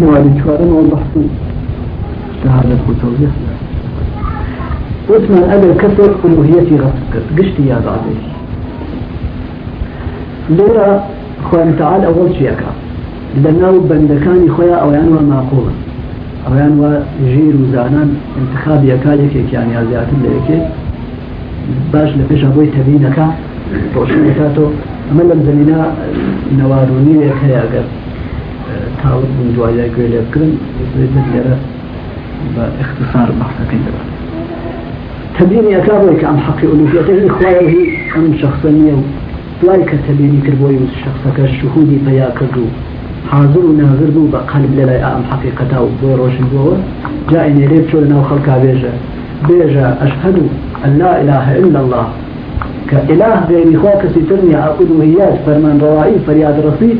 نوادي شوارن وضحت شهادة وتوضيح وثمان أبل كسر ألوهيتي قشتي يا بعدي لورا خوان تعال أول شيء أكا لأنه بندكاني خويا أو يعني معقولا أو يعني جير وزانان انتخاب يكاليك يعني يا زيادة لك باش لفيش أبوي تبينك روشنكاتو أما لم زمينا نواروني هي أقل تعود من دوايا قويلة بكرن يزيد باختصار بحثك انت تبيني أكابوك عن حق ألوهيته. إخوائه أم شخصانية دوای کە تەبینی کرد بۆی شخصەکە شهودی پیا کرد و حاضر و ناظر بوو بە قەلب لە لای ئەم حقیقەتا و بۆ ڕۆشن بووە جای نێرێ بچۆ لە ناو خەڵکا بێژە بێژە ئەشهد أن لا إله إلا الله. كإله غير إخوة كسيترني ألوهيات فرمان روائي. فرياد رصي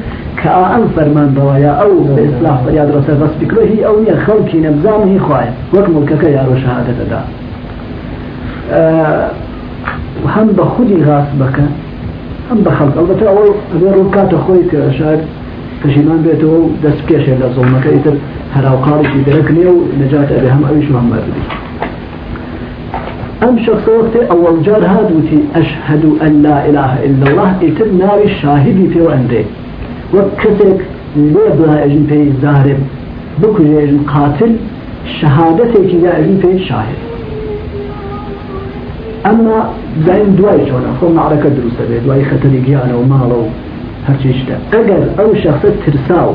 كأن فرمان روايا أو بإصلاح فرياد رصي بس بكره أو يا خلقي نبزامه خوايا وكمل كك يا رو شهادة دا أه وهم بخودي غاس بك هم بخلق البته أول أبي ركات أخوي كشاعر پشیمان بێتەوە و دەست پێشێ لە زۆمەکە ئیتر هەراوقاڵێکی دەرەکنێ و نەجات ئەبێ هەم ئەویش هەم بەردی أم شخص وقت أول جار هادوتي أشهد أن لا إله إلا الله إتر ناوي شاهدي في وأندي وكتك ليبلا أجن في زارب بكو أجن قاتل شهادتك إذا أجن في شاهد أما دائم دواي شونا خو معركة دروسة بي دواي خطري جيانا ومالا هرچی شتا اگر أو شخص ترساو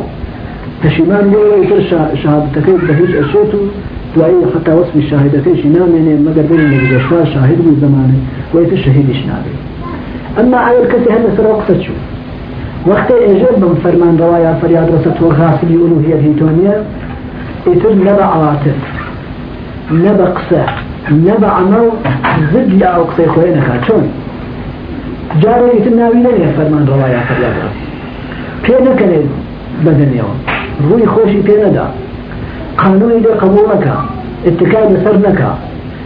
پشیمان بۆ تر شهادەکەی بە هیچ ئەشێت و دوایی حتا وەسمی شاهدەکەیشی نامێنێ مەگەر بین نەگەشوا شاهد بوو زمانێ وەیتە شەهیدیش نابێ ئەمما ئاگر کەسی هەر لەسەر قسە چوو وەختە ئێژر بم فەرمان ڕواایە فەریاد ڕسە تۆ غاسلی ئولوهە هیتۆنیە ئیتر نە بە ئاواتر نە بە قسە نە بە ئەمە زد لە ئەو قسەی خۆی نەکا چۆن جارێ ئیتر ناوی نەنێ فەرمان ڕواایە فەریاد پێ نەکەنێت بەدەنێەوە ڕووی خۆشی پێ نەدا قانونی لێ قبول نەکە اتکای بەسەر نەکە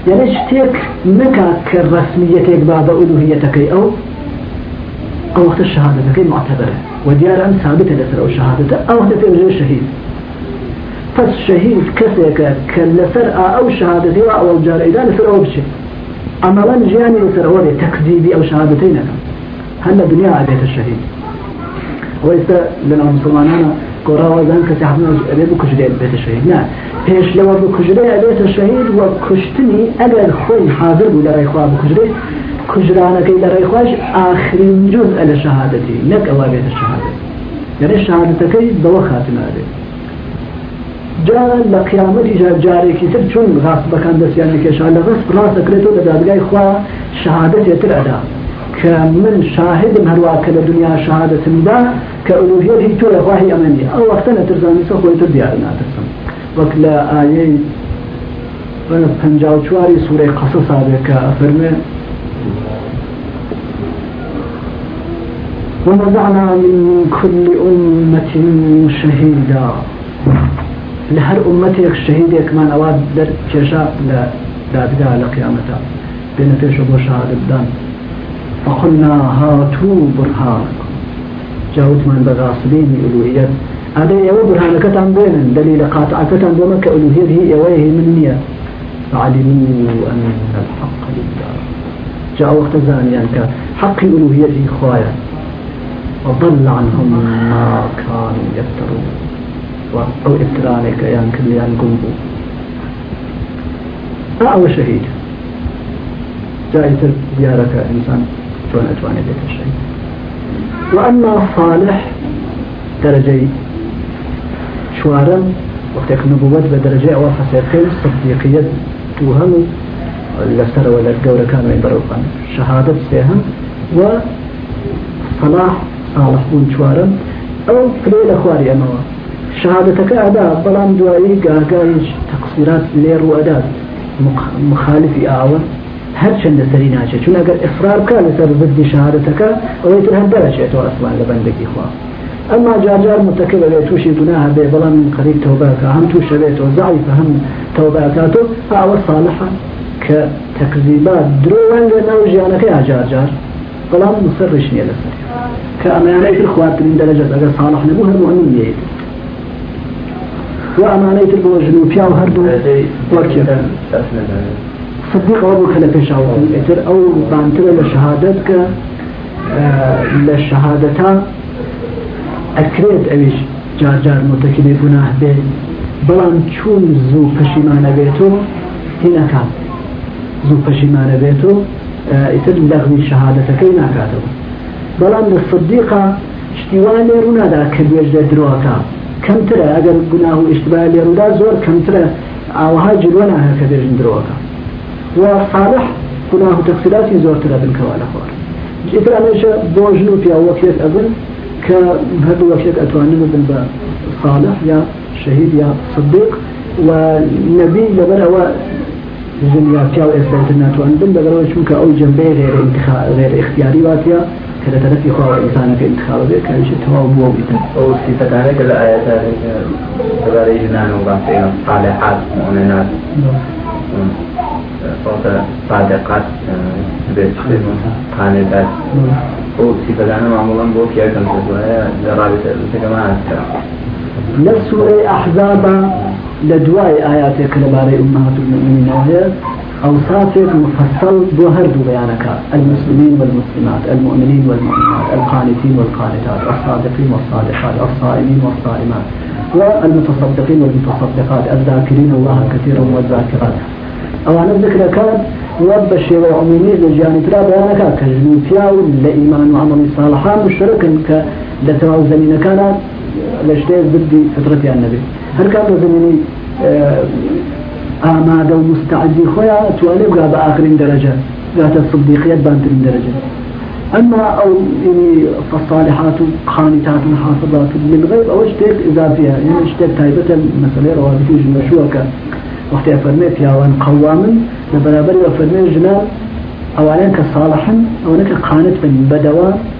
یعنی شتێک نەکات کە ڕسمیەتێک با بە ئولوهەتەکەی ئەو ئەو وەختە شهادەتەکەی معتبرە و دیارە ئەم ثابتە لەسەر ئەو شهادەتە ئەو وەختە پێ شهید پس شهید کەسێکە کە لەسەر ئەو شهادەتی و ئەوە جارەیدا لەسەر ئەو بچێت عملا جياني لسرعوني تكذيبي أو شهادتين هل الدنيا عبيت الشهيد؟ ويسا لنا مسلمانانا قراوة ذنك سيحبنا أبي بكجري بيت الشهيد. نعم پیش لو بكجري بيت الشهيد وكشتني أجل خوي حاضر بو لرأي خواه کوژرانەکەی لەڕێی خۆش ئاخرین جۆز لە شەهادەتی نەک ئەوە بێتە شەهادەت. لەرێ شەهادەتەکەی بەوە خاتمادێت جا لە قیامەتی جارێکی تر چۆن غاستبەکان دەستیان لەکێشان لە ڕست ڕاستەکرێتەوە لە دادگای خوا شەهادەت ێتر ئەدا. کە من شاهدم هەروە کە لە دنیا شەهادەتمدا کە ئەلوهێر هی تۆ لەخواهی ئەمەنی ئەو وەختە نەترزانیسە خۆی تر دیارە ناتەسم وەک لە ئاەی پنج چواری سوورەی قەسە ساابێت کە ئەفەرمێ ونزعنا من كل أمة شهيدا. لهر أمتك شهيدك من أواد در كشا لا دادقا لقيامتا بين فيش أبو شهادة دان فقلنا هاتوا برهانكم جاوت من بغاصبين ألوهية هذا يو برهانك بين دليل قاطعك تنبوما كألوهية هي يويه من نية. فعلموا أن الحق لله. جاء وقت زانيا حق ألوهية خوايا. وضل عنهم ما كانوا يفترون. أو إفترانك يان كل يان قنبو أو شهيد؟ جائزة زيارك إنسان شون أتواني بيت الشهيد. وأما صالح درجة شوارا وقتك نبوة بدرجة أو حسيقين صديقية توهم لفتر ولا الجورة كانوا يبروقان. شهادة سيهم وصلاح ئاڵەفبوون چوارە ئەو پلێ لە خواری ئەمەوە. شهادەتەکە ئەدا بەڵام دوایی گاگایش تەقسیرات لێ ڕوەدات مخالفی ئاوە هەر چنددە سەری ناچێت. چون ئەگەر ئسرار بکە لەسەر زدی شهادەتەکە ئەوەی تر هەندەرەچێتەوە ئەسمان لە بەندگی خوا. ئەما جاجار متەکە بەێ تووشی دونا هەبێ بەڵام قەریب تەوباکە. هەم توو شەوێتەوە زای بە هەم تەوباکاتۆ ئاوە ساڵحە کە تەکزیبات درۆوەنگە ناو ژیانەکەی ئاجارجار. بلان مصرش نيا لسر كأما يعني الاخوات من درجة اگر صالح نبوه المؤمن يهيد وأمانة البوجن وفيها وهردو وكذا صديق أبو كلا بيشاو إتر أو بانتر لشهادتك لشهادتا أكريت أبيش جار جار مرتكبي گناه بێ بەڵام چون زوو پەشیمانە بێتۆ هینە کات زوو پەشیمانە بێتۆ ئیتر لەغنی شەهادەتەکەی ناکاتەوە بەڵام لە صدیقا شتیوان لێڕوونادا کە بێژ لە درۆکە کەمترە ئەگەر گوناه و ئشتبا لێڕوودا زۆر کەمترە ئاوها جلوە ناهە کە بێژن درۆکە و صالح گوناه و تەقسیراتی زۆرترە بنکەوە لە خۆر ئیتر ئەمەشە بۆ ژن و پیاوەکێت ئەبن كهدو وكيك أتواني من صالح يا شهيد يا صديق ونبي لبر هو زنيا كاو إثباتنا توانبن لبر هو شمك أو جنبي غير انتخاب غير اختياري واتيا كذا تنفي خوا إنسانك انتخاب بك كان شيء تواو بو بيتن أو صفة عليك الآيات تباري جنان وبعثين صالحات مؤمنات. صادقات بيت قانتات هو صفة معمولا بو كي أكل تسوها لرابطة كما نفس أحزاب لدواء آياتك لباري أمهات المؤمنين وهي أوصافك مفصل بوهرد بيانك المسلمين والمسلمات المؤمنين والمؤمنات القانتين والقانتات الصادقين والصادقات الصائمين والصائمات والمتصدقين والمتصدقات الذاكرين الله كثيرا والذاكرات. أولا ذكر كان وبشر وعمومي لجاني ترى بيانك كجنوتيا لإيمان وعمل صالحا مشتركا ك لتراو زمين كانت لشتيز بدي فترة النبي. هل كان زميني آمادة ومستعدي خويا توالي بقى بآخر درجة ذات الصديقية بانتر درجة. أما أو يعني فالصالحات قانتات حافظات للغيب أو اشتيك إضافية يعني اشتيك تايبة مثلا روابطي جمشوكا وقت أفرميت يا وان قواما لبرابر وفرمي جنا أولا كصالحا أولا كقانت من بدوا برغبتي خويا فرمان ورداري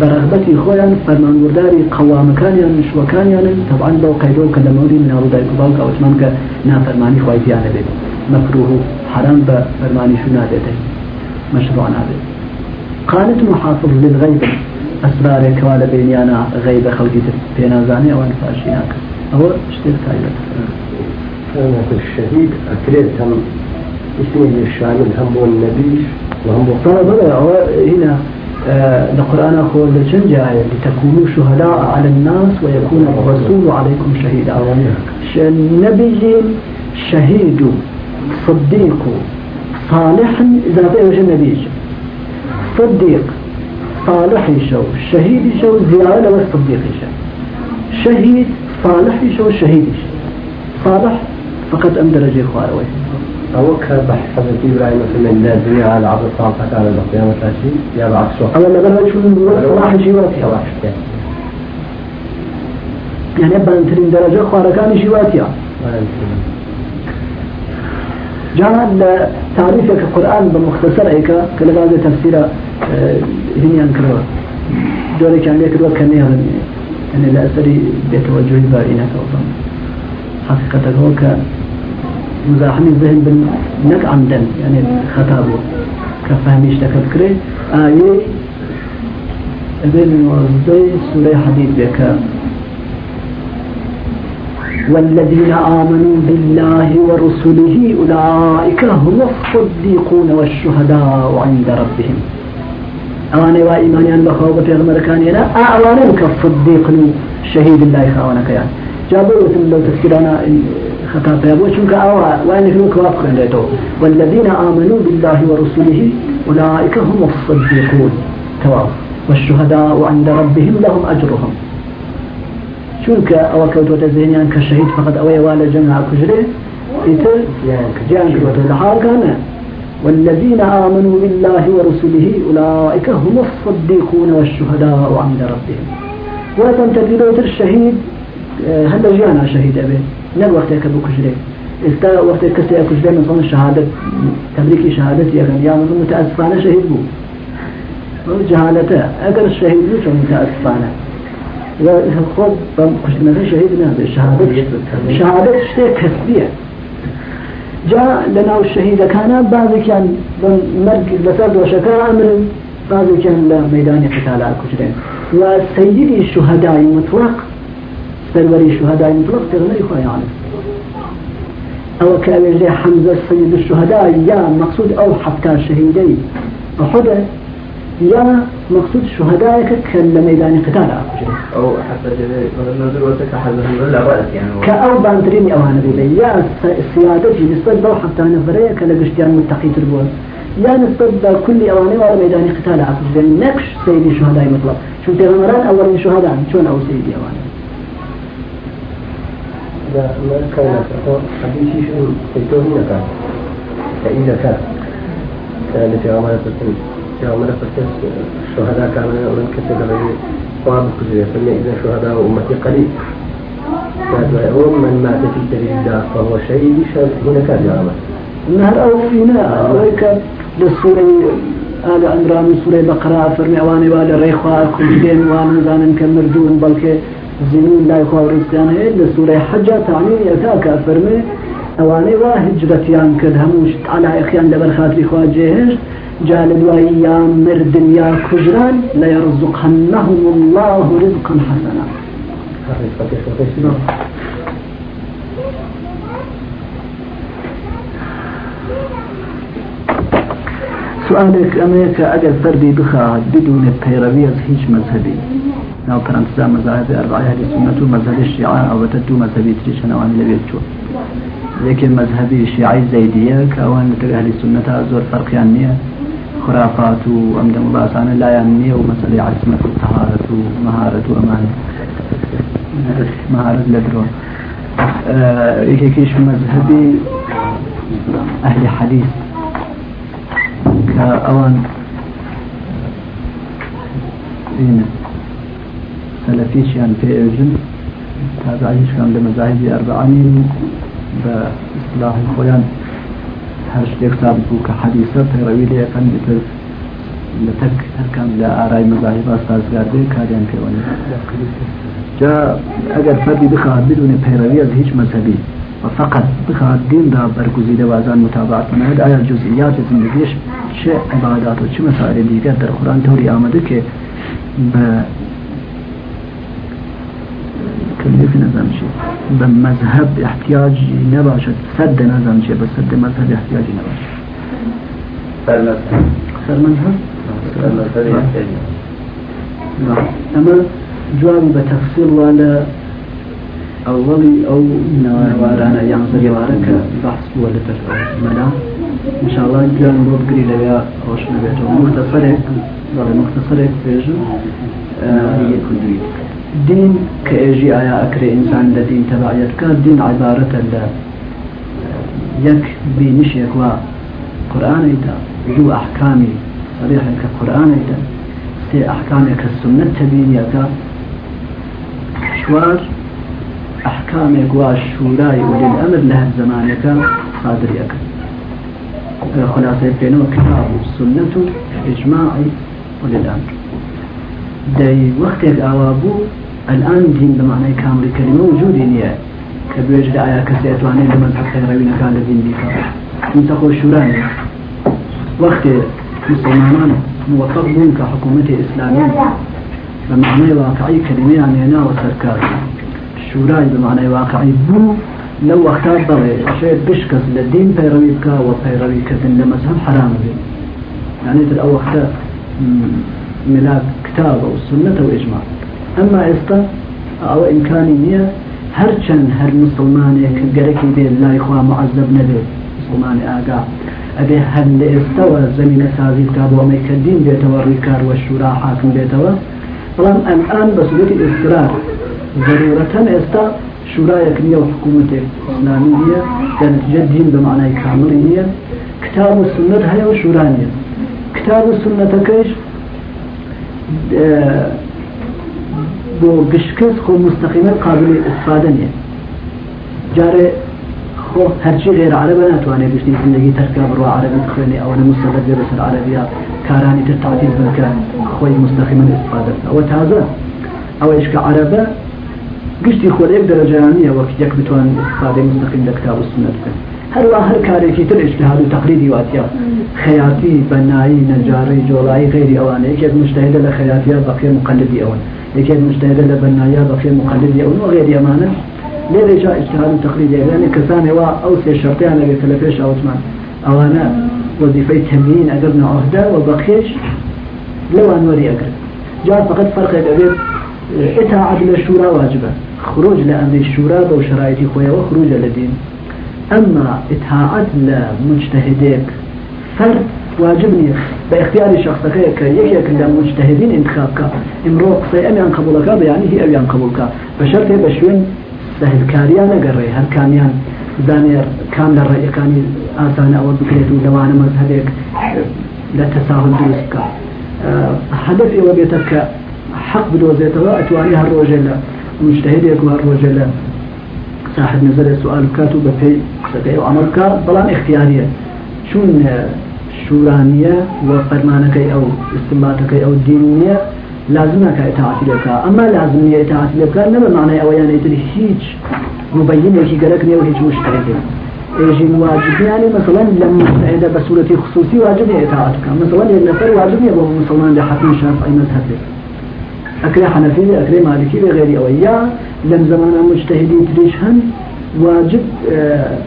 بەرەغبەتی خۆیان فەرمانورداری قەوامەکانیان نشوەکانیانن تەبان بەو قەیدۆ کە لە مەوری مناڵ دایک باو ئەوتمان کە نافەرمانی خی زیانە بێت. مەکروه و حرام بە فەرمانیش نادێتێ. مەشروع نابێت قالت محافظ للغیب. ئەسبارێکوا لە بینیانە غەی بە خەڵکی تر. پێنازانێ ئەوان فاشی ناکە. ئەوە شتێک تایبەت. شهید ئەکرێت هەم اسمه شامل هەم بۆ نەبیش و هەم بۆ هنا القرآن أقول لجن جاية لتكونوا شهداء على الناس ويكون الرسول عليكم شهيدا. النبي شهيد صديق صالح إذا في النبي. صديق صالح شو شهيد شو زيادة والصديق شو شهيد صالح شو شهيد شو صالح فقط أم درجة خواروي أو كبح حضرت إبراهيم مثلا على الصالحة على القيامة يا بعد سوء أولا لقد شو صلاح جيواتي يعني أبا أنترين درجة خواركان جاء تعريفك القرآن بمختصر هيك كل بعض تفسير كروا دوري كان دور كان يعني لا أسري بيتوجه حقيقة هو مزاحم الذهن بالنك عمدا يعني خطابه. كفهميش تكفكري. آية ابن وزي سورة حديث بك. والذين آمنوا بالله ورسله أولئك هم الصديقون والشهداء عند ربهم. أواني وإيمانيان بخوضة في المركان لا أعواني كالصديق شهيد الله خاونك يعني. جابوا لو تذكرنا خطا بيابو چونك أوا وين يكونوا كوافق عندهم والذين آمنوا بالله ورسله أولئك هم الصديقون تواف والشهداء عند ربهم لهم أجرهم. چونك أو كوتو تزينيان كشهيد فقط أو يوالا جمع كجري إتر جان كوتو لحال كان والذين آمنوا بالله ورسله أولئك هم الصديقون والشهداء عند ربهم. وتنتقلوا الشهيد هذا جانا شهيد أبي نل وقتك أبو كشري استا وقت كسي أكو كشري مثلا شهادة تبريكي شهادتي يعني يا من متأسفانة شهيد بو جهالته الشهيد مش متأسفانة وخذ كشري مثلا شهيد هذا الشهادة شهادة شيء كسبية جاء لنا الشهيد كان بعض كان مركز لسرد وشكر أمر بعض كان لميدان قتال الكشرين وسيدي الشهداء المطلق سروري شهداء مطلق تغنى إخوة يعني أو كأبي حمزة سيد الشهداء يا مقصود أو حتى شهيدي أحد يا مقصود شهدائك كان ميدان قتال أو حتى نزل وتك حزه ولا رأس يعني كأو باندرين أو هنبي يا سيادتي نسبة حتى نفرية كلا متقي تربوه يا نسبة كل أواني ولا ميدان قتال عقل نكش سيدي شهداء مطلق. شو تغمران أول شهداء شون أو سيدي من مات في سبيل الله فهو شهيد هنا كان يعمل نهر أو فينا ويك للسورة آل عمران سورة بقرة فرمي أواني والي ريخوا كل دين وان زانن كمردون بلكي زنون لا يخوا ورزقان هي لسورة حجة تعني يتاكا فرمي أواني وهجرتيان كد هموش على إخيان لبر خاطري خوا جيهش جال ويا مرد يا كجران ليرزقنهم الله رزقا حسنا. سؤالك أمريكا أجل فردي بخا بدون التيربية هيش مذهبي ناو كان انتزام مذاهب أربعة أهل السنة مذهب الشيعة أو بتدو مذهبي تريش نوان لبيتشو لكن مذهبي الشيعي زيدية كأوان أهل السنة زور فرق يعني خرافات وأمد مباسان لا يعني ومسألة عصمة الطهارة ومهارة وأمانة مهارة لدرو آه يكيش مذهبي أهل حديث. كأوان إينا سلفیشیان پێ ئێژن تازاییشکان لە مەزایدی ئەربعانی بە ئیسلاحی خۆیان هەر شتێکتان بوو کە حەدیسە پەیڕەوی لەکەن تر لە تەک هەرکەم لە ئارای مەزاهی باس سازگاردێ کاریان پێوەنی جا اگر فردی بخواهد بدون پیروی از هیچ مذهبی و فقط بخواهد دیندا بەرگزیدە وازان متابعت بناید آیا جزئیات زندگیش چه عبادات و چه مسائل دیگر در قرآن طوری آمده که به كلمة نظام شيء. بمذهب احتياج نباشد. سد نظام شيء بس سد مذهب احتياج نباشد. سر مذهب. سر مذهب؟ نعم. أما جواب بتفصيل ولا أولي أو نوارانا يعني زريوارك بحث ولا ملا. إن شاء الله جوان بود قري لبيا أوش نبيته مختصرك مختصرك بيجو هي كندويت دين كأجي آية أكري إنسان لدين تبعيت كان دين عبارة لا يك بينش يكوا. قرآن إيدا جو أحكامي. صريحة كقرآن إيدا. سي أحكامي كالسنة تبين يكا. شوار أحكام يقوى الشوراي وللأمر لها الزمان يكا. صادر يكا. خلاصة بينه كتاب السنة إجماعي وللأمر. داي وقتك أوابو الآن دين بمعنى كامل الكلمة وجود نية كبيج دعايا كسيتواني لمن حتى يروين كان الدين بيكا انتقوا الشوراني وقت مسلمان موفق بون كحكومة إسلامية بمعنى واقعي كلمة يعني أنا وسركار الشوراي بمعنى واقعي بو لو وقتها ضوي شيء بشكس للدين بيروي بكا وبيروي كذن لمذهب حرام بي يعني تلقى وقتها ملاك كتابة والسنة وإجماع أما إستا أو إمكاني نية هرچەند هەر مسلمانێک گەرەکی بێت لای خوا معزب نەبێت مسلمانی ئاگا. ئەبێ هەند لە ئێستەوە زمینە سازی بکە بۆ ئەمەی کە دین بێتەوە ڕیکار وە شورا حاکم بێتەوە. بەڵام ئەمعان بە سوەتی ئێسترار ضرورەتەن ئێستا شورایەک نییە و حکوومەتێک ئسلامی نیە دەنتجە دین بە معنای کامڵی نییە. کتاب و سنت هەیە و شورانیە کتاب و سنتەکەش بۆ گشتکەس خۆ مستەقیمە قابل استفاده نیە جارێ خۆ هەرچی غێر عربە ناتوانێت گشتی زندگی تەرکا بڕوا عربی بخوێنێ ئەوە مستەقل بێ بەسەر عربیا کارانی تر تعتیل بکە خۆی مستەقیمە استفاده ئەوە تازە. ئەوەش کە عربە گشتی خۆ یەک دەرەجانیە وەک یەک بتوان استفاده مستەقیم لە کتاب و سنت بکەن. هەروە هەر کارێکی تر اجتهاد و تقلیدی واتیا خەیاتی بەنایی نەجارەی جۆڵایی غێری ئەوانەیە یەک مشتهدە لە خەیاتیا بەقیە مقلدی ئەوەن يكاد مجتهد لبنايا بقي مقلد أو غير يمانا ليه جاء اجتهاد تقليدي يعني كثاني وا أو سي شرطيان لبي تلفيش أو ثمان أو أنا وظيفة تمرين أقرنا عهدة وبقيش لو أنوري أقرب جاء فقط فرق أبيت إتاعة للشورى واجبة. خروج لأمر الشورى بو شرائط خويا وخروج لدين أما إتاعة لمجتهدك فرد واجبني بإختيار شخصك كيك لمجتهدين انتخابك. امرو قصي أمي عن قبولك يعني هي أمي عن قبولك. بشرط بشوين سهل كاريانا قري هل كانيان زانير كامل الرأي كان آسان أو بكريتو لوانا مذهبك. لا تساهل دروسك هدفي وبيتك حق بدوزيته أتواني هالروجل مجتهدك وهالروجل. صاحب نزل السؤال كاتب في سكي وعمرك بلان اختيارية شون شورانية وفرمانك أو استنباطك أو دينية لازمك إطاعتي لك أما لازمية إطاعتي لك نما معنى أويان يتري هيج مبين يكي قلق نيو هيج مجتهد ايجي واجب يعني مثلا لما مجتهد بصورة خصوصي واجب إطاعتك مثلا النفر واجب يبقى مسلمان لحكم أكري حنفي أكري مالكي بغير أويا. لم زمان مجتهدي تريشهن واجب آه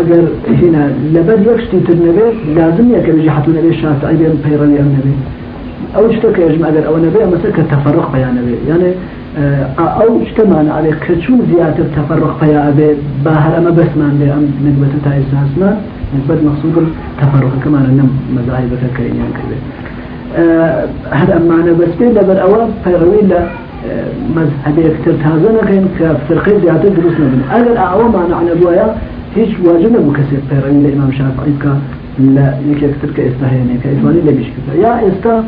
اگر هنا لبد يكشتي تنبي لازم يكبجي حتى نبي شافعي بين بيرني النبي أو اشتكى يجمع اگر أو نبي مثلا التفرق بيا نبي. يعني أو اجتمعنا عليه كشو زيادة التفرق بيا أبي باهر أما بس ما عندي أم نسبة تايس اسمان نسبة مقصود التفرق كمان نم مذاهب فكرين يعني كذا هذا أما بس بين لبر أواب فيروي لا مذهبي أكتر تازنا كان كفرقي زيادة دروس نبن أجل أعوام أنا عن أبويا هیچ واجب نبو کسی پیروی لإمام شافعی که لا یکی اکتر که استهینه که اتوانی لبیش کتا یا استا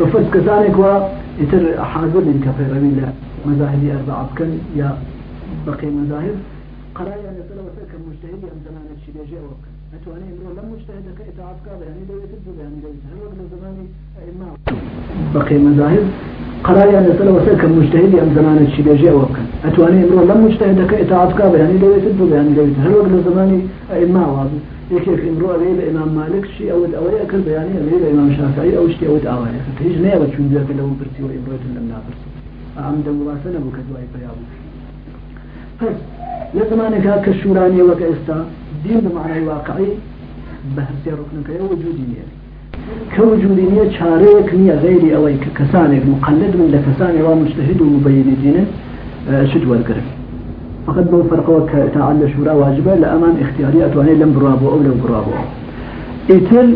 رفض کسانی که إتر حاضر لین که پیروی لمذاهبی أربعة کن یا بقي مذاهب. قرايا نسأل وسأل كمجتهد أم زمان الشيء ئەتوانێت ئەمڕۆ لەم مشتهدەکە ئتاافکا بەیانی دەوێتت ببیان دەوێت هەر وەک لە زمانی ئەئما بەقی مەزاهب قراریان لەسەرەوە سەر کە مشتهدی ئەم زمانە چی دەژێ ئەوە بکەن. ئەتوانێت ئەمڕۆ لەم مشتهدەکە ئتاافکا بەیانی دەوێتت ببیان دەوێت هەر وەک لە زمانی ئەئما وابوو. یەکێک ئمرۆ ئەوێ لە ئێمام مالک شی ئەوت ئەوەیە ئەکرد بەیانی ئەوێ لە ئێمام شافعی ئەو شتی ئەوت ئاوایەکە هیچ نەیە بە چونجەکە لەو پرسیەوە ئمرۆتن لەم ناپرسی. ئەم دەموڵاتە نەبوو کە دوای پیا بوو. پس لە زمانێکا کە شورانیەوەکە ئێستا دين بمعنى واقعي بحثي ركنك يا وجودية كوجودية شاريك نية غيري أوي كسانك مقلد من لكساني ومجتهد ومبين دينه شد والقرب فقد بو فرق وكتعال شورا واجبة لأمان اختياري أتواني لم برابو أو لم برابو. إتل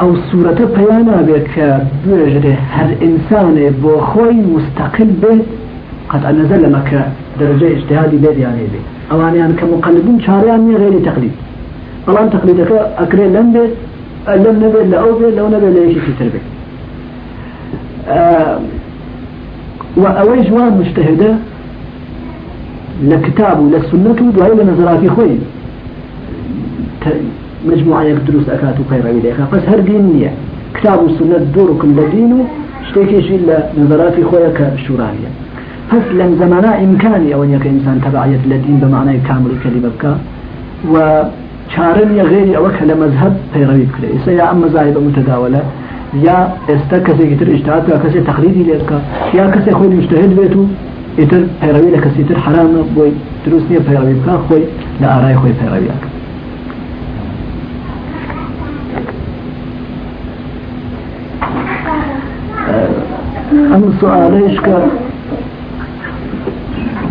أو سورة بيانا بك بيجري هر إنسان بو خوي مستقل به قد نزل لك درجة اجتهادي بيد يعني بي. أواني يعني كمقلدين شاريان من غير تقليد. الآن تقليدك أكري لم بيت لم نبي لا أو بيت لو نبي لا يشي في تربية. آه جوان مجتهدة لكتاب للسنة وهي لنظرات خوي مجموعة يدرس أكاد وخير إليها بس هر دينية كتاب السنة دورك لدينه اشتكيش إلا نظرات خويا كشورانية. بس لم زمانا إمكاني أو أنك إنسان تبعية لدين بمعنى كامل الكلمة بك. وشارن غيري أو كلا مذهب بيروي كله. إسا يا أما مذاهب متداولة يا إستا كسي يتر إجتهاد كسي تقليدي لك يا كسي خوي مجتهد بيتو يتر بيروي لك يتر حرام بوي دروسني بيروي بك خوي لا أراي خوي بيروي لك أم سؤاليش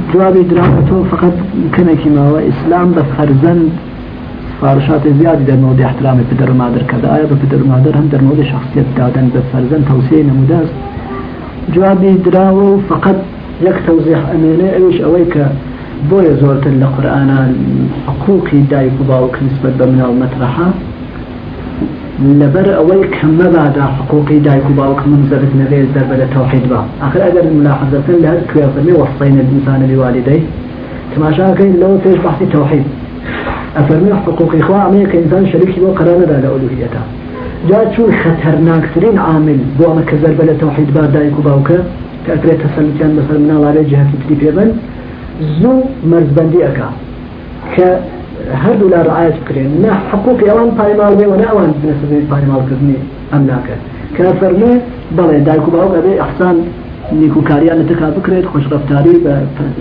ك جوابي دراسته فقط كنكي ما هو إسلام بفرزند فارشات زيادة در مورد احترام پدر و مادر كذا آية بپدر و مادر هم در مورد شخصيت دادن بفرزند توصيه نموداز جوابي دراو فقط يك توضيح أمينة أيش أويك بويا زورت القرآن حقوقي دايك باوك نسبة بمنا ومطرحة لبر أول كم بعد حقوقي دايك باوك منزلت نبي درب التوحيد با. آخر أجر ملاحظة لهذا كيف وصينا الإنسان بوالديه كما شاكين لو فيش بحث توحيد أفرمي حقوق إخوة عمي كإنسان شريك بو قرار دا لأولوهيته جاء شون خطرناكترين عامل بو أما كذر بلا توحيد بعد دايك باوك كأكري تسلمتان مثلا من الله عليه جهة تريبيبن زو مرزبندي أكا هەردوو لا ڕعاەت بکرێن. نه حقوقی ئەوان پایماڵ بێ و ناوان بنەسبێت پایماڵکردنی ئەم ناکە. كفرمي بلى دايكو باوك أبي إحسان نیکوکاریان تکا بکرێت خۆشڕفتاری بە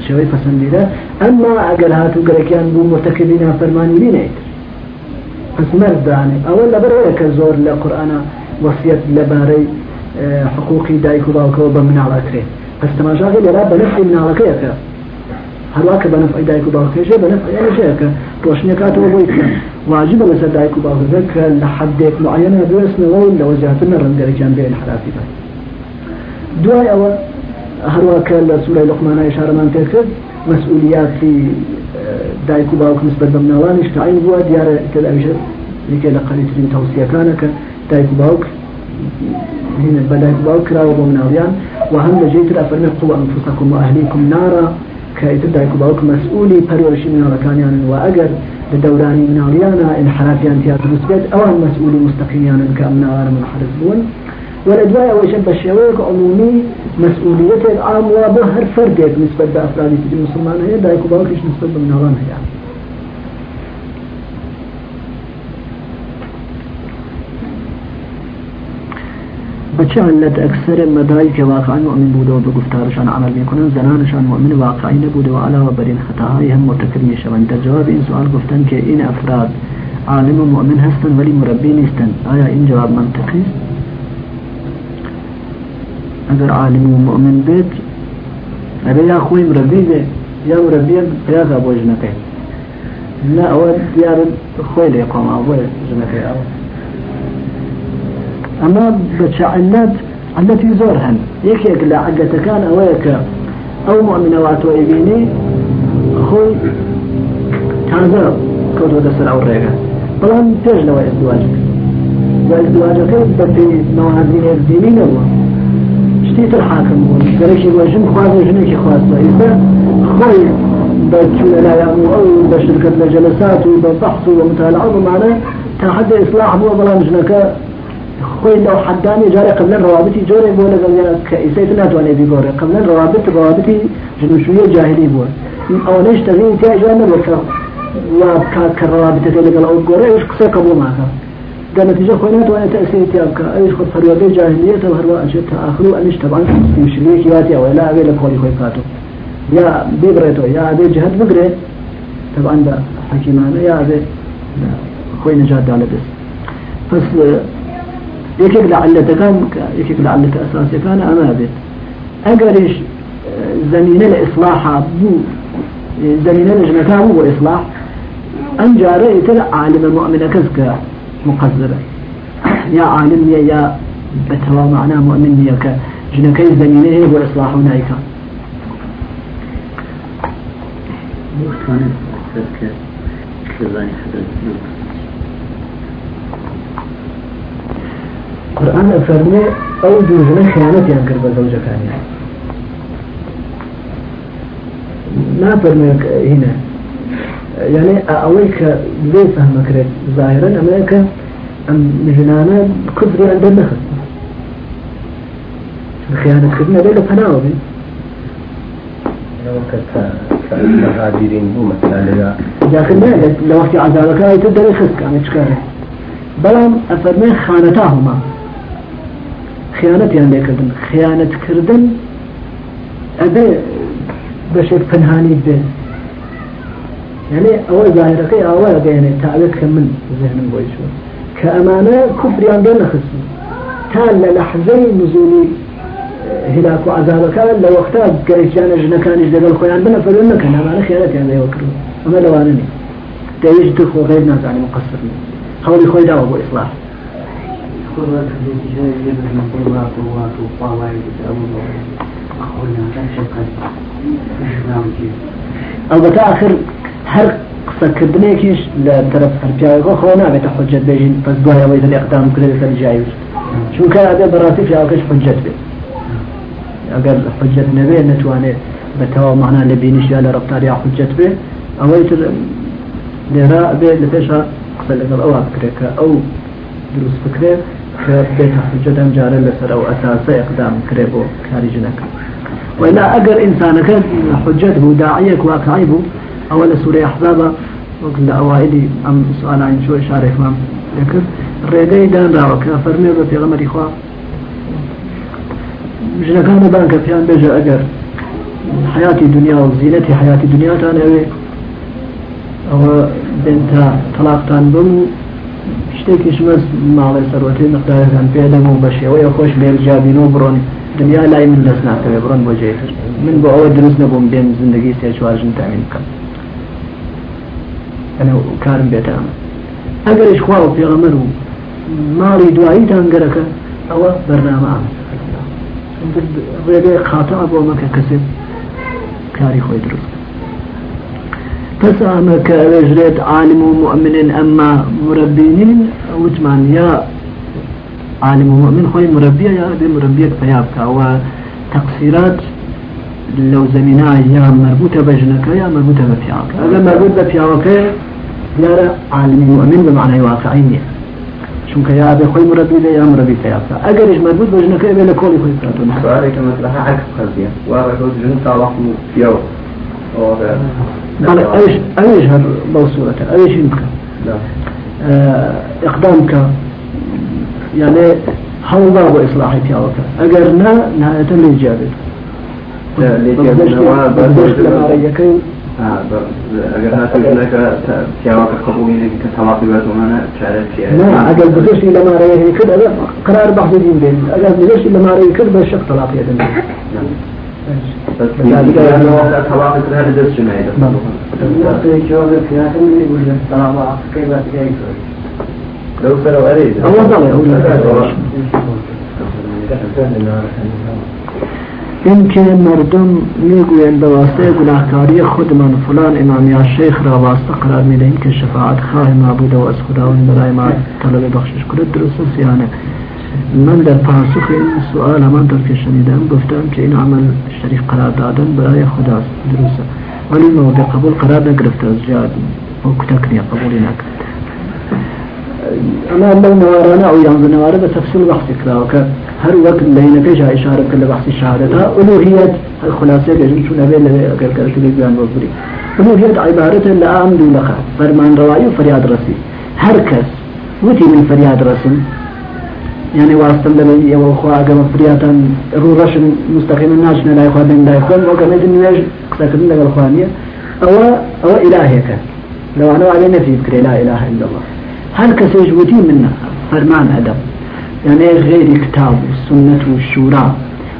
شێوەی پەسەندیدە. ئەمما ئەگەر هاتوو گەرەکیان بوو مرتەکەبینا فەرمانی بینێت. پس مەردانێ ئەوە لەبەرەیە کە زۆر لە قورآە وەسیەت لەبارەی حقوقی دایک و باوکەوە بە مناڵەکرێت. پس تەماشاغی لێرا بە نفعی مناڵەکەیەکە. هەروواکە بە نفعی دایک و باوکێژێ بە نفعیانەکە ڕۆشنەکاتەوە بۆی واجب لەسەر دایک و باوکەکە کە لە حدێک معەنە دوێستنەوە لە وەزیاتن ڕەنگەرەکیان بێن حرافی بە دوای ئەوە هەروواکە لە سوورای لقمانای شارەمان پێ کرد مسئولیاتی دایک و باوک نسبت بە مناڵانیش تعین بووە دیارە تداویشە یەکێ لە قەلیترین تەوسیەکانە کە دایک و باوک هنا بدأ باوك راو بمناويان. وهم لجيت الأفرمي قوة أنفسكم وأهليكم نارا كيتدعي باوك مسؤولي برورشي من ركانيان وأجر لدوراني مناويانا انحرافيان تيات مسبت أو مسؤولي مستقيميان كأمنار منحرف بون. والأدواء ويشب الشويك عمومي مسؤولية العام وبهر فردك نسبة بأفراد المسلمان هي دايكو باوكش نسبة بمناوان هي؟ بچه علت اکثر مدایی که واقعا مؤمن بوده و به گفتارشان عمل میکنن زنانشان مؤمن واقعی نبوده و علاوه بر این خطاهای هم مرتکب میشوند. در جواب این سوال گفتن که این افراد عالم و مؤمن هستن ولی مربی نیستن آیا این جواب منطقی است؟ اگر عالم و مؤمن بیت ابي يا أخوي مربي به يا مربي يا ابو جنكي لا اول ديار خوي لي قام ابو جنكي اول أما بتشعلات التي زورهن يكيك لا عدة كان أويك أو مؤمنة واتو إبيني خوي تازا كوتو دسر أو ريغا بلان تيج لو إزدواجك. وازدواجك بتي موازين الديني نبوه شتيت الحاكم قالك الوجن خواز وجنك خواز إذا خوي بتشون لا يعمو أو بشركة لجلسات وبحث ومتالعة معنا تحدى إصلاح مو بلان جنكا خوي لو حداني جاري قبل الروابط جوري بولا قبل كإسيت ناتواني بيقوري قبل الروابط روابط جنوشوية جاهلي بولا أو ليش تغيين تيا جوانا بكا وكالروابط تلقى الأول قوري إيش قصي قبول معك قال نتيجة خوينات وأنا تأثير تيابك إيش خد فريوبي جاهلية وهروا أجل تآخروا أنش طبعا مشريك ياتي أو لا أبي لك خوي خوي كاتو يا بيبريتو يا أبي جهد بقري. طبعا ده حكيمانة يا أبي خوي يكيك لعلة كان يكيك لعلة أساسي كان أما بيت. أقريش زمينة الإصلاح بو زمينة الجنكا بو إصلاح أن جاري ترى عالم مؤمن كزك مقصرة يا عالم يا يا بتوا معنا مؤمن يا كجنكي زمينة هو إصلاح هناك كان كذاني حدث. قرآن أفرمي أو جوجنا خيانة ينكر بزوجة كان ما فرمي هنا. يعني أوليك ليه فهمك ريت ظاهرا أمريكا أم مجنانا كفر عند النخل. الخيانة كفرنا ليه فناوة بي مهاجرين بو مثلا لكن لو وقت عذابك هاي تقدر يخسك عن اشكاله بلام أفرمي خانتاهما. خیانەتیان لێکردن خیانەتکردن ئەبێ بەشێک پنهانی بێن یعنی ئەوە ظاهرەکەی ئاوا گەێنێ تاوێت کە من زێنم بۆی شو کە ئەمانە کوفریان بێ نەخستن تا لە لەحزەی نزولی هلاك وعذاب كان لو اختار قريش جانا جنكان يجدقل خويا عندنا فلو كان هذا خيارات يعني يوكلوا أما لو أنا تيجي تخو غير ناس يعني مقصرين هولي خوي دعوة بإصلاح البته آخر هر قصة كردنيكيش لطرف هرجاي خونا بيت حجة بيجين بس دوها ويد الإقدام كل ذلك الجايوش شو كان هذا براتي في عوكش حجة بي أقل حجة نبي نتواني بتوا معنا لبينش على ربطار يا حجة بي أويت لراء بي لفيشها قصة لقل أو فكرك أو دروس فكرة كبيت حجة أم جارة لسر أو أساس إقدام كريبو كارجنك وإلا أقر إنسانك حجته داعيك واقعيبه أول سورة أحزاب وقل أوائلي أم سؤال عن شو إشارة إمام ذكر. الرقاي دان راوك فرمي في غمر إخوة. ژنەکانی بان کە پیان بێژە ئەگەر حياتی دنیا و زیینەتی حياتی دنیاتان ئەوە شتێکیش مەز ماڵی سەرەتی مقدارەکان پێدەم و بە شێوەیە خۆش بێرجابین و بڕۆنی دنیا لای من دەست ناکەوێ بڕۆن بۆ جێتر من بۆ ئەوە دروست نەبووم بێن زندگی سێ چوارژن تامین بکەم. ئەنە کارم بێتە ئەمە. ئەگەرش خوا و پێغەمەر و ماڵی دواییتان گەرەکە ئەوە بەرنامە ڕێگەی خاتە بۆ مەکە کەسێک كاري خوي تسامى كأجريت عالم ومؤمن أما مربينين وجمان يا عالم ومؤمن خوي مربية يا أبي مربية فيابك وتقصيرات لو زمينا يا مربوطة بجنك يا مربوطة بفياك هذا مربوط بفياك يا عالم مؤمن بمعنى واقعية چونکە یا بێ خۆی مربی لە یا مربی ئەگەریش مربوط بە ژنەکە بێ لە کۆڵی خۆی کاتون سوالێکە مەسلحە عکس قەزیە وا بە ژن تاواق و بەڵێ ئەوش ئەوش هەر بەو سوورەتە ئەوش بکە اقدام کە یانێ هەوڵدا بۆ ئیسلاحی پیاوەکە ئەگەر نا نهایەتە لێ جابێت بێتمانە چارە ئەگەر لە مارەیە کرد قرار بەحدین بێن ئەگەر بگەشتی لە مارەی کرد بە شەق تەلاقی کرد ضل اینکه مردم می‌گویند به واسطه گناهکاری خودمان فلان امام یا شیخ را واسطه قرار می‌دهیم که شفاعت خواه معبود و از خداوند برای ما طلب بخشش کنه درست است یعنی من در پاسخ این سؤال همانطور که شنیدم گفتم که این عمل شریف قرار دادن برای خداست درسته. ولی موضع قبول قرار نگرفته از جاد و کتکنی قبولی نکرد. أما لو نوارنا أو يعني نوارا بتفصيل بحث كلاوك هر وقت لين كيجا إشارة كل بحث شهادتها ألوهية الخلاصة جزم شو كرت لي بيان وبري ألوهية عبارة لا أمد لك فرمان رواي وفرياد رسي هر كس وتي من فرياد رسم يعني واسطة لبي يو خوا أجمع فرياتا رو رشن مستقيم الناس لا يخوا بين لا يخوا وكما يجي كسكن لك الخوانية. أو أو إلهك لو أنا على نفي بكري لا إله إلا الله. هل كسيج ودي منا؟ فرمان أدب. يعني غير كتاب والسنة والشورى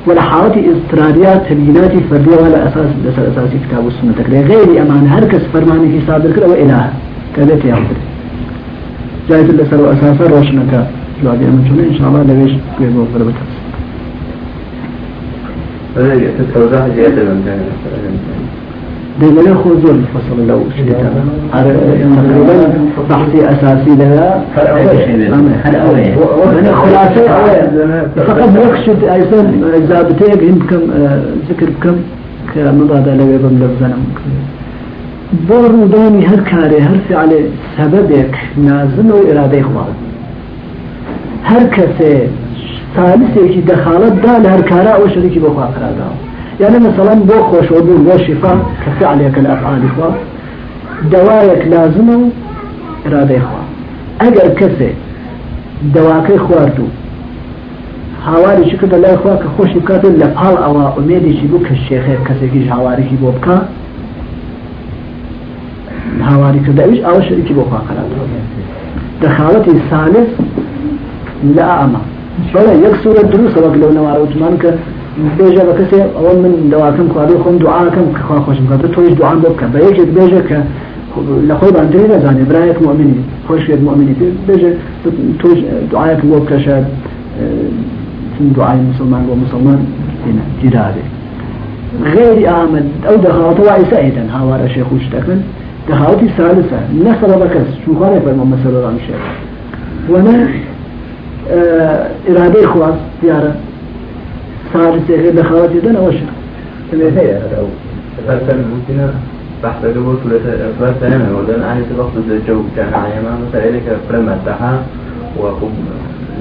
ولا حالة اضطراريات تبيينات فردية ولا أساس أساس كتاب والسنة غير أمان. هل كس فرمان حساب الكرة وإله كذا تيابر جايز الأسر وأساسا روشنك. جوابي أمتون إن شاء الله لبيش قيبوا فربتها هذا يتوضح زيادة من دائما ياخذ زول الفصل لو شديت تقريبا بحثي أساسي لها. أنا خلاصه فقط يقصد أيضا إذا بتيجي يمكن ذكر بكم كمضاد لو يبم لفظنا بور دوني هر كاري هر فعل سببك نازم وإرادة إخوان هەر کەسێ سالسێکی دەخالت دا لە هەرکارا ئەو شەریکی بۆخوا قرادا یانە مەسەڵەن بۆ خۆشەوە بوون بۆ شیفا کە فعلێکە لە ئەفعالیخوا دەوایەک لازمە و ڕادەیخوا ئەگەر کەسێ دەواکەی خواردو هاواری چکە بە لایخوا کە خۆشی بکاتن لە پاڵ ئەوە ئومێدێکی بوو کە شێخێ کەسێکیش هاوارێکی بۆ بکە هاواری کردەویش ئەوە شەریکی بۆخوا قرادا دەخالەتی سالس لا أما. بلا یک صورت دروس وقت لو نوار وتمان بيجا بكسي أول من دواكم خواري خون دعاكم كخوا خوش مكاتب تويش دعاء بك بيجا بيجا ك لخوي بعدين لا زاني. برأيك مؤمني. خوش يد مؤمني. بيجا تويش دعاءك بك شاد دعاء مسلمان ومسلمان هنا جرابي غير آمن أو دخلت وعيسى أيضا هاوار الشيخ وشتكن دخلت ثالثة نصر بكس. شو خالف المسألة عن الشيخ وأنا ثالثة غير دخلت يدنا وش ممكن بحث ثلاثة ثلاث سنين ولن أنا سبقت الجو كان عيما إليك برمى الدحا وقم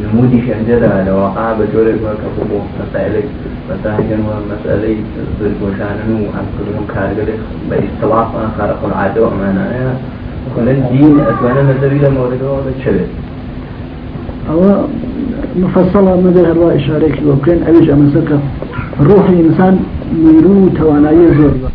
المودي في عندنا لو وقع مثلا إليك مثلا كان مسألة ضد وشانن وعن كلهم كارجل باستواء خارق العادة وأمانة وكان الدين أتوانا نزل إلى مورده ئەوە مفەسەڵە مەدە هەروە ئشارێکی بۆ بکەن ئەوێش ئەمەسەکە ڕۆحی ئینسان میرو و توانایی زۆر بە